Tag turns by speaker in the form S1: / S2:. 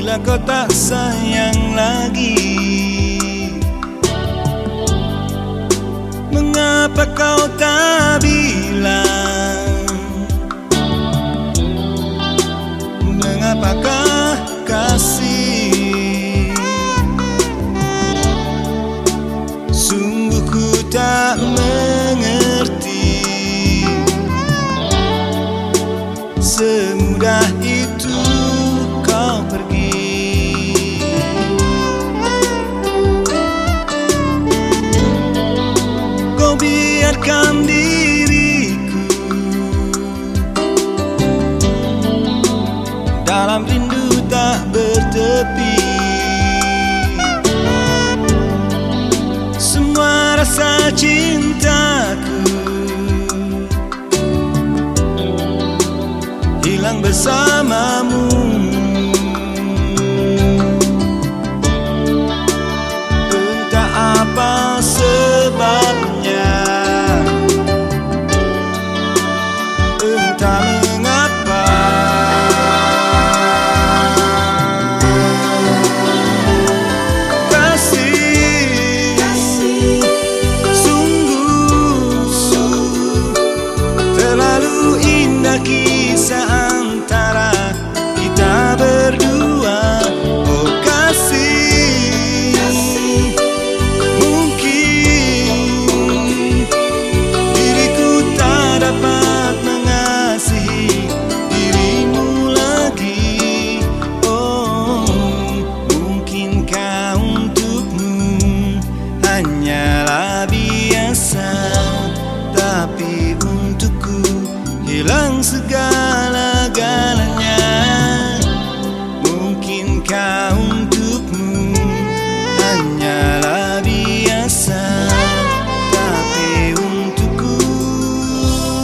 S1: Bila kau tak sayang lagi Mengapa kau tak bilang? Mengapakah kasih biarkan diriku. Dalam rindu tak bertepi. Semua rasa cintaku Hilang bersamamu kisah antara kita berdua. Oh kasih Mungkin Diriku tak dapat mengasihi Dirimu lagi. Oh Mungkinkah untukmu Hanyalah biasa? hilang segala-galanya Mungkin kau